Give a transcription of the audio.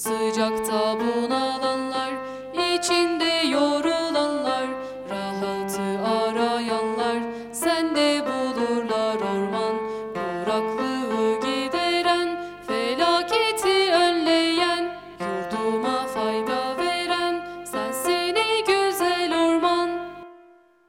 Sıcakta bunalanlar, içinde yorulanlar, rahatı arayanlar, sende bulurlar orman, kuraklığı